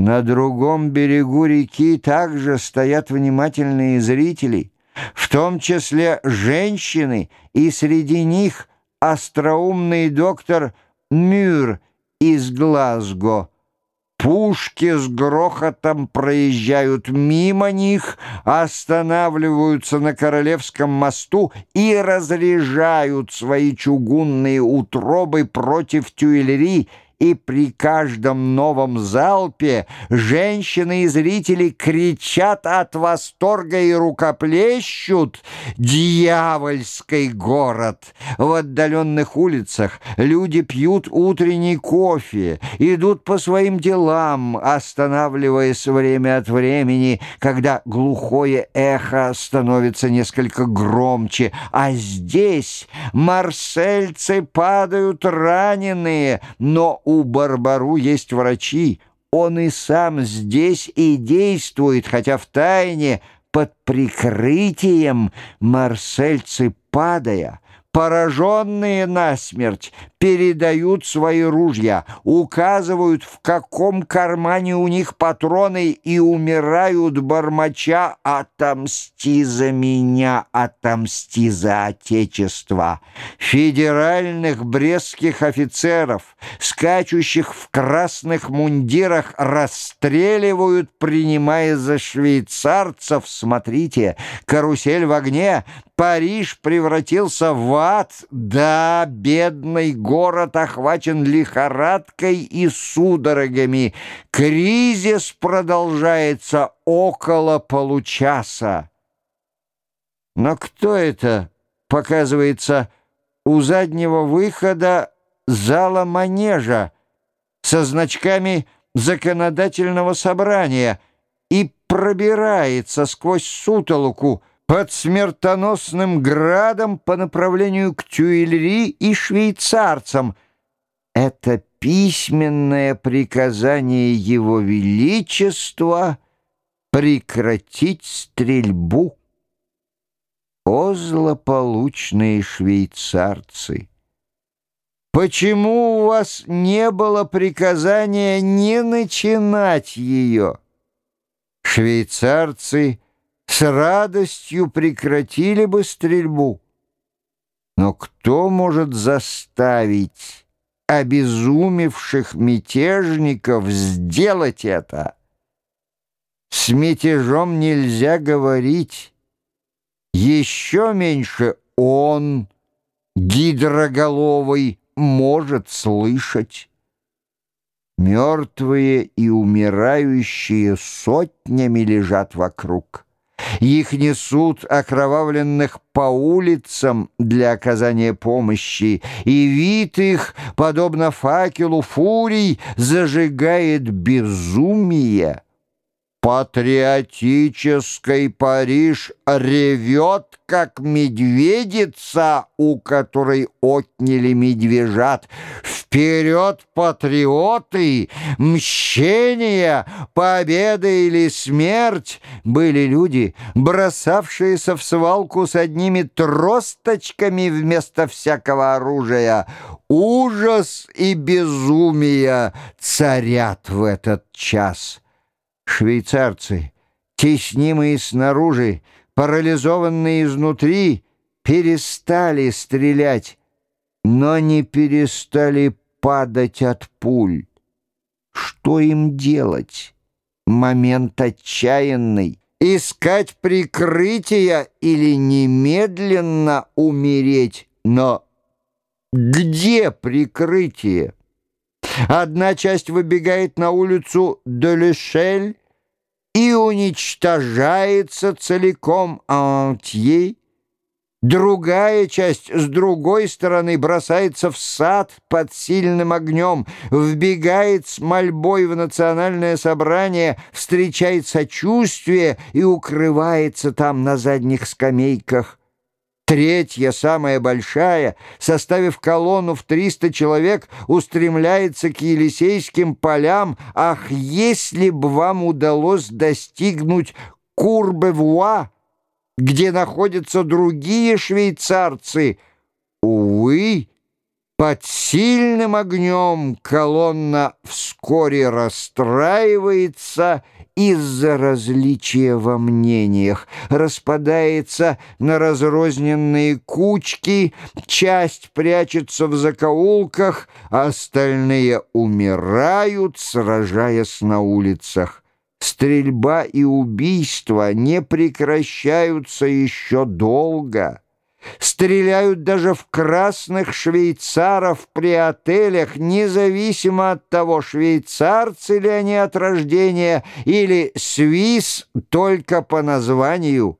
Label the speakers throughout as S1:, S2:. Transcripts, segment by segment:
S1: На другом берегу реки также стоят внимательные зрители, в том числе женщины, и среди них остроумный доктор Мюр из Глазго. Пушки с грохотом проезжают мимо них, останавливаются на Королевском мосту и разряжают свои чугунные утробы против Тюильри, и при каждом новом залпе женщины и зрители кричат от восторга и рукоплещут «Дьявольский город!». В отдаленных улицах люди пьют утренний кофе, идут по своим делам, останавливаясь время от времени, когда глухое эхо становится несколько громче, а здесь марсельцы падают раненые, но у Барбару есть врачи. Он и сам здесь и действует, хотя в тайне, под прикрытием марсельцы, падая, пораженные насмерть, передают свои ружья, указывают, в каком кармане у них патроны и умирают бормоча «Отомсти за меня, отомсти за Отечество!» Федеральных брестских офицеров, скачущих в красных мундирах, расстреливают, принимая за швейцарцев. Смотрите, карусель в огне, Париж превратился в ад, да, бедный город охвачен лихорадкой и судорогами. Кризис продолжается около получаса. Но кто это, показывается, у заднего выхода зала манежа со значками законодательного собрания и пробирается сквозь сутолоку, под смертоносным градом по направлению к Тюильри и швейцарцам. Это письменное приказание Его Величества прекратить стрельбу. О, злополучные швейцарцы! Почему у вас не было приказания не начинать ее? Швейцарцы — с радостью прекратили бы стрельбу. Но кто может заставить обезумевших мятежников сделать это? С мятежом нельзя говорить. Еще меньше он, гидроголовый, может слышать. Мертвые и умирающие сотнями лежат вокруг. Их несут окровавленных по улицам для оказания помощи, и вид их, подобно факелу фурий, зажигает безумие. Патриотический Париж ревет, как медведица, у которой отняли медвежат. Вперед, патриоты! Мщение, победа или смерть! Были люди, бросавшиеся в свалку с одними тросточками вместо всякого оружия. Ужас и безумие царят в этот час. Швейцарцы, теснимые снаружи, парализованные изнутри, перестали стрелять, но не перестали падать от пуль. Что им делать? Момент отчаянный. Искать прикрытия или немедленно умереть. Но где прикрытие? Одна часть выбегает на улицу Делешель, и уничтожается целиком антье. Другая часть с другой стороны бросается в сад под сильным огнем, вбегает с мольбой в национальное собрание, встречает сочувствие и укрывается там на задних скамейках. Третья, самая большая, составив колонну в 300 человек, устремляется к Елисейским полям. Ах, если бы вам удалось достигнуть Курбевуа, где находятся другие швейцарцы! Увы, Под сильным огнем колонна вскоре расстраивается из-за различия во мнениях, распадается на разрозненные кучки, часть прячется в закоулках, остальные умирают, сражаясь на улицах. Стрельба и убийства не прекращаются еще долго. Стреляют даже в красных швейцаров при отелях, независимо от того, швейцарцы ли они от рождения или свис только по названию.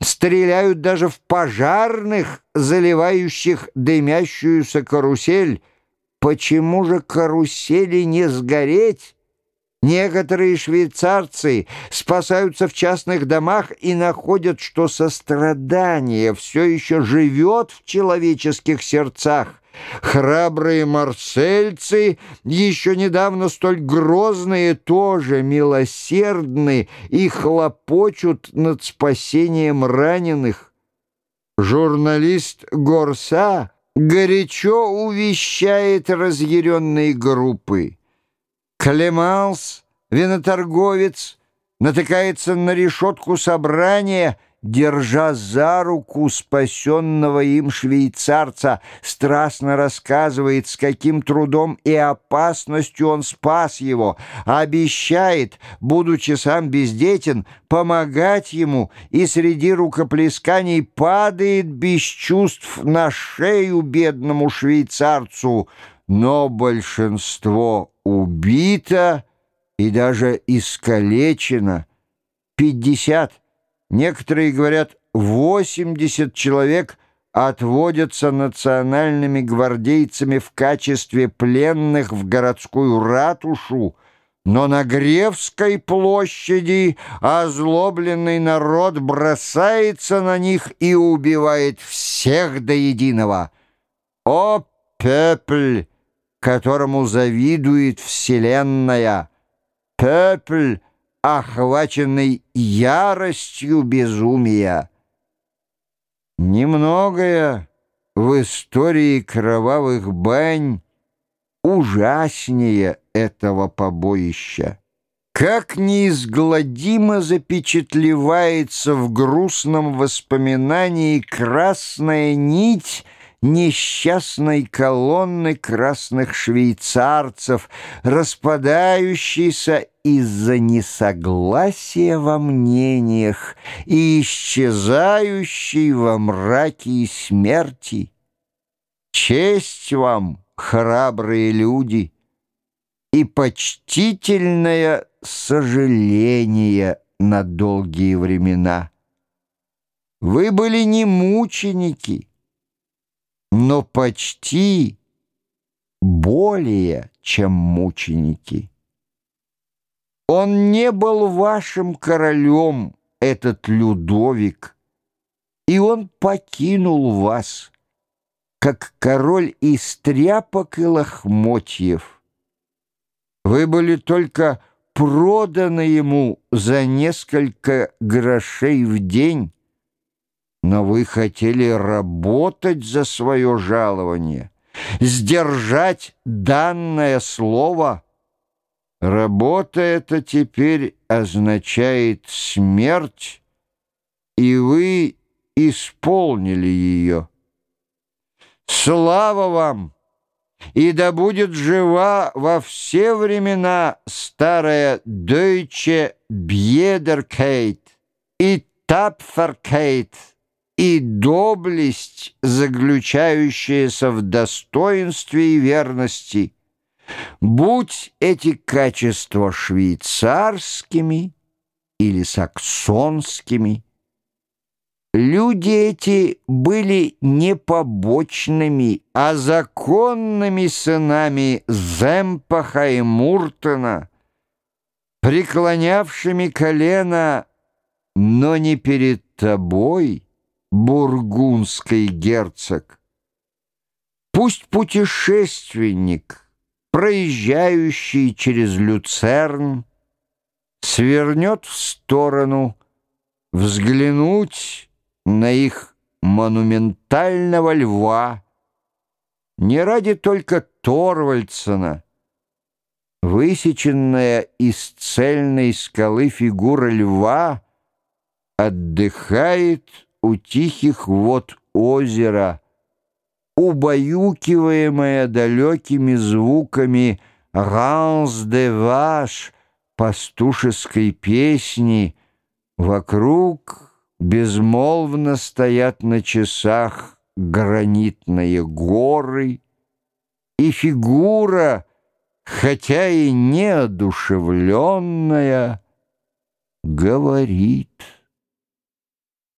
S1: Стреляют даже в пожарных, заливающих дымящуюся карусель. Почему же карусели не сгореть? Некоторые швейцарцы спасаются в частных домах и находят, что сострадание все еще живет в человеческих сердцах. Храбрые марсельцы, еще недавно столь грозные, тоже милосердны и хлопочут над спасением раненых. Журналист Горса горячо увещает разъяренные группы. Клеманс, виноторговец, натыкается на решетку собрания, держа за руку спасенного им швейцарца, страстно рассказывает, с каким трудом и опасностью он спас его, обещает, будучи сам бездетен, помогать ему, и среди рукоплесканий падает без чувств на шею бедному швейцарцу, но большинство убито и даже искалечено. Пятьдесят, некоторые говорят, восемьдесят человек отводятся национальными гвардейцами в качестве пленных в городскую ратушу, но на Гревской площади озлобленный народ бросается на них и убивает всех до единого. О, пепль! Которому завидует Вселенная, пепль, охваченный яростью безумия. Немногое в истории кровавых бань ужаснее этого побоища. Как неизгладимо запечатлевается в грустном воспоминании красная нить — несчастной колонны красных швейцарцев, распадающейся из-за несогласия во мнениях и исчезающей во мраке и смерти. Честь вам, храбрые люди, и почтительное сожаление на долгие времена. Вы были не мученики, но почти более, чем мученики. Он не был вашим королем, этот Людовик, и он покинул вас, как король из тряпок и лохмотьев. Вы были только проданы ему за несколько грошей в день, но вы хотели работать за свое жалование, сдержать данное слово. Работа эта теперь означает смерть, и вы исполнили ее. Слава вам! И да будет жива во все времена старая Deutsche Biederkeit и Tapferkeit, и доблесть, заключающаяся в достоинстве и верности. Будь эти качества швейцарскими или саксонскими, люди эти были не побочными, а законными сынами Земпаха и Муртона, преклонявшими колено, но не перед тобой, бургундский герцог. Пусть путешественник, проезжающий через Люцерн, свернет в сторону, взглянуть на их монументального льва, не ради только Торвальдсона. Высеченная из цельной скалы фигура льва отдыхает у тихих вод озера, убаюкиваемая далекими звуками «Ранс де ваш» пастушеской песни, вокруг безмолвно стоят на часах гранитные горы, и фигура, хотя и неодушевленная, говорит.